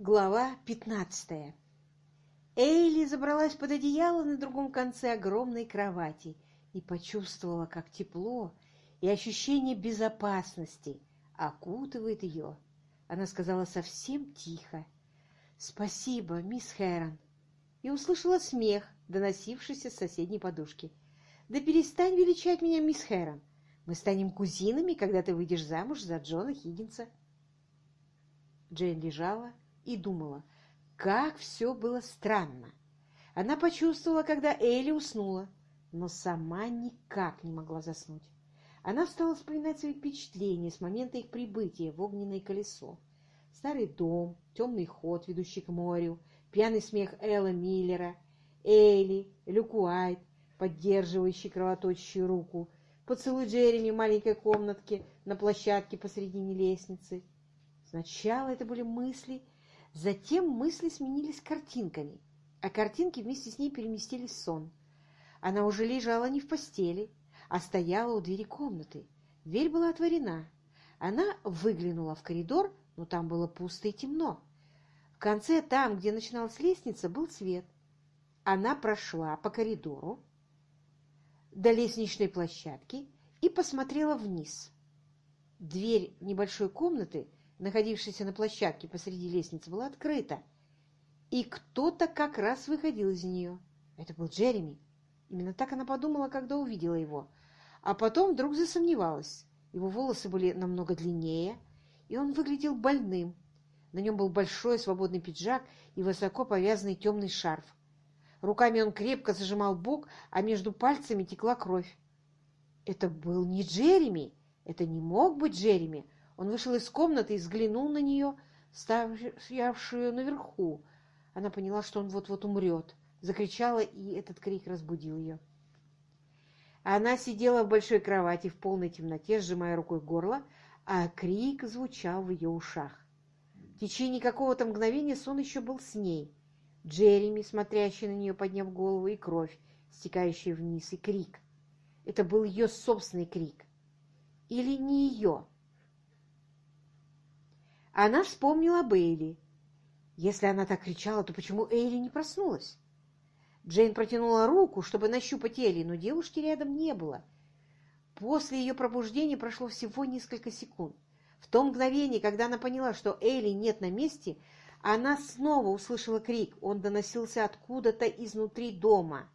Глава пятнадцатая Эйли забралась под одеяло на другом конце огромной кровати и почувствовала, как тепло и ощущение безопасности окутывает ее. Она сказала совсем тихо «Спасибо, мисс Хэрон», и услышала смех, доносившийся с соседней подушки. «Да перестань величать меня, мисс Хэрон. Мы станем кузинами, когда ты выйдешь замуж за Джона Хиггинса». Джейн лежала и думала, как все было странно. Она почувствовала, когда Элли уснула, но сама никак не могла заснуть. Она стала вспоминать свои впечатления с момента их прибытия в огненное колесо. Старый дом, темный ход, ведущий к морю, пьяный смех Элла Миллера, Элли, Люк Уайт, поддерживающий кровоточащую руку, поцелуй Джереми в маленькой комнатке на площадке посредине лестницы. Сначала это были мысли, затем мысли сменились картинками, а картинки вместе с ней переместились в сон. Она уже лежала не в постели, а стояла у двери комнаты. Дверь была отворена. Она выглянула в коридор, но там было пусто и темно. В конце, там, где начиналась лестница, был свет. Она прошла по коридору до лестничной площадки и посмотрела вниз. Дверь небольшой комнаты находившаяся на площадке посреди лестницы, была открыта, и кто-то как раз выходил из нее. Это был Джереми. Именно так она подумала, когда увидела его. А потом вдруг засомневалась. Его волосы были намного длиннее, и он выглядел больным. На нем был большой свободный пиджак и высоко повязанный темный шарф. Руками он крепко зажимал бок, а между пальцами текла кровь. Это был не Джереми, это не мог быть Джереми. Он вышел из комнаты и взглянул на нее, стоявшую наверху. Она поняла, что он вот-вот умрет. Закричала, и этот крик разбудил ее. Она сидела в большой кровати в полной темноте, сжимая рукой горло, а крик звучал в ее ушах. В течение какого-то мгновения сон еще был с ней. Джереми, смотрящий на нее, подняв голову, и кровь, стекающая вниз, и крик. Это был ее собственный крик. Или не ее, она вспомнила Бейли. Если она так кричала, то почему Эйли не проснулась? Джейн протянула руку, чтобы нащупать Элли, но девушки рядом не было. После ее пробуждения прошло всего несколько секунд. В то мгновение, когда она поняла, что Элли нет на месте, она снова услышала крик. Он доносился откуда-то изнутри дома.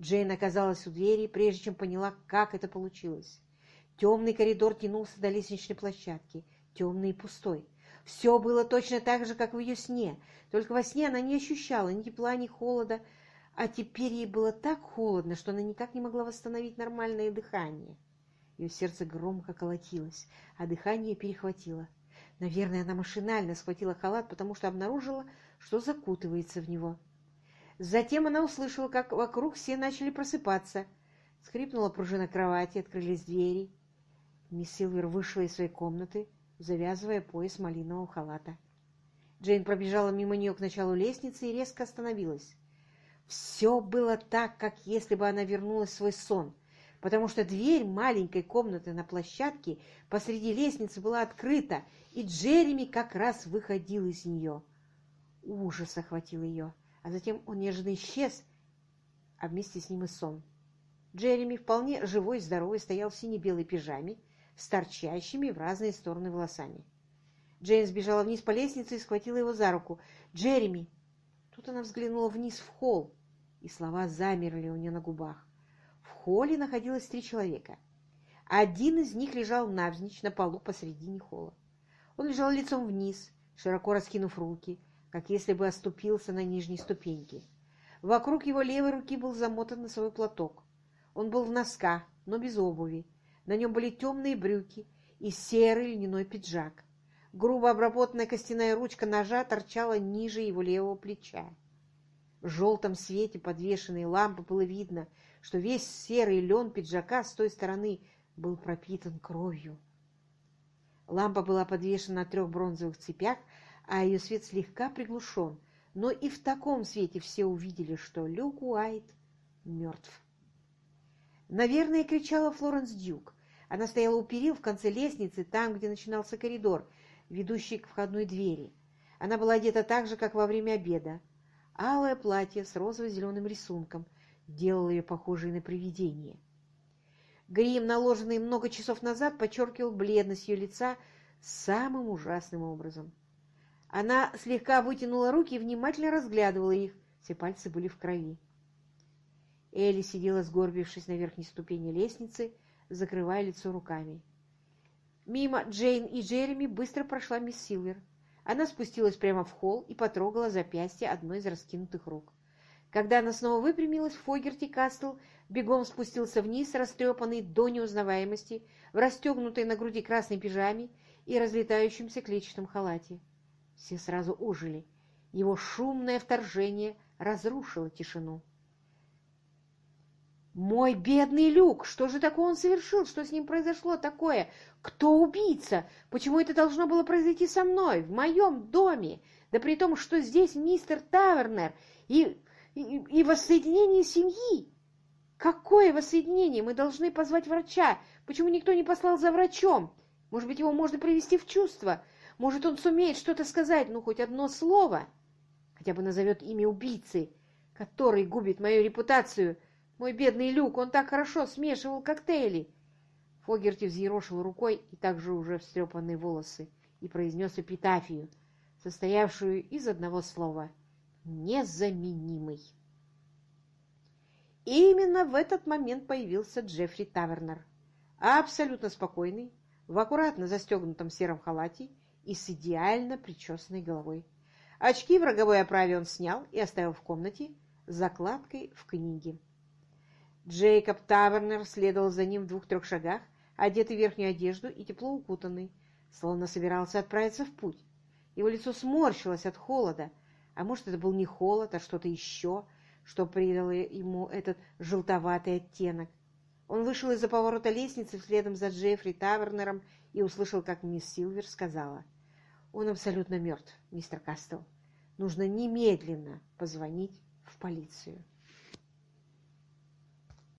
Джейн оказалась у двери, прежде чем поняла, как это получилось. Темный коридор тянулся до лестничной площадки темный и пустой. Все было точно так же, как в ее сне, только во сне она не ощущала ни тепла, ни холода, а теперь ей было так холодно, что она никак не могла восстановить нормальное дыхание. Ее сердце громко колотилось, а дыхание перехватило. Наверное, она машинально схватила халат, потому что обнаружила, что закутывается в него. Затем она услышала, как вокруг все начали просыпаться. Скрипнула пружина кровати, открылись двери. Мисс Силвер вышла из своей комнаты, завязывая пояс малинового халата. Джейн пробежала мимо нее к началу лестницы и резко остановилась. Все было так, как если бы она вернулась в свой сон, потому что дверь маленькой комнаты на площадке посреди лестницы была открыта, и Джереми как раз выходил из нее. Ужас охватил ее, а затем он неожиданно исчез, а вместе с ним и сон. Джереми, вполне живой и здоровый, стоял в сине-белой пижаме, с торчащими в разные стороны волосами. Джейн сбежала вниз по лестнице и схватила его за руку. «Джереми!» Тут она взглянула вниз в холл, и слова замерли у нее на губах. В холле находилось три человека. Один из них лежал навзничь на полу посредине холла. Он лежал лицом вниз, широко раскинув руки, как если бы оступился на нижней ступеньке. Вокруг его левой руки был замотан носовой платок. Он был в носках, но без обуви, на нем были темные брюки и серый льняной пиджак. Грубо обработанная костяная ручка ножа торчала ниже его левого плеча. В желтом свете подвешенной лампы было видно, что весь серый лен пиджака с той стороны был пропитан кровью. Лампа была подвешена на трех бронзовых цепях, а ее свет слегка приглушен, но и в таком свете все увидели, что Люк Уайт мертв. Наверное, кричала Флоренс Дюк. Она стояла у перил в конце лестницы, там, где начинался коридор, ведущий к входной двери. Она была одета так же, как во время обеда. Алое платье с розово-зеленым рисунком делало ее похожей на привидение. Грим, наложенный много часов назад, подчеркивал бледность ее лица самым ужасным образом. Она слегка вытянула руки и внимательно разглядывала их. Все пальцы были в крови. Элли сидела, сгорбившись на верхней ступени лестницы, закрывая лицо руками. Мимо Джейн и Джереми быстро прошла мисс Силвер. Она спустилась прямо в холл и потрогала запястье одной из раскинутых рук. Когда она снова выпрямилась, Фогерти Кастл бегом спустился вниз, растрепанный до неузнаваемости, в расстегнутой на груди красной пижаме и разлетающемся клетчатом халате. Все сразу ожили. Его шумное вторжение разрушило тишину. «Мой бедный Люк! Что же такое он совершил? Что с ним произошло такое? Кто убийца? Почему это должно было произойти со мной, в моем доме? Да при том, что здесь мистер Тавернер и, и, и воссоединение семьи!» «Какое воссоединение? Мы должны позвать врача. Почему никто не послал за врачом? Может быть, его можно привести в чувство? Может, он сумеет что-то сказать, ну, хоть одно слово? Хотя бы назовет имя убийцы, который губит мою репутацию. Мой бедный Люк, он так хорошо смешивал коктейли!» Фогерти взъерошил рукой и также уже встрепанные волосы и произнес эпитафию, состоявшую из одного слова «незаменимый». И именно в этот момент появился Джеффри Тавернер, абсолютно спокойный, в аккуратно застегнутом сером халате и с идеально причесанной головой. Очки в роговой оправе он снял и оставил в комнате с закладкой в книге. Джейкоб Тавернер следовал за ним в двух-трех шагах, одетый в верхнюю одежду и тепло укутанный, словно собирался отправиться в путь. Его лицо сморщилось от холода, а может, это был не холод, а что-то еще, что придало ему этот желтоватый оттенок. Он вышел из-за поворота лестницы следом за Джеффри Тавернером и услышал, как мисс Силвер сказала, «Он абсолютно мертв, мистер Кастел. Нужно немедленно позвонить в полицию».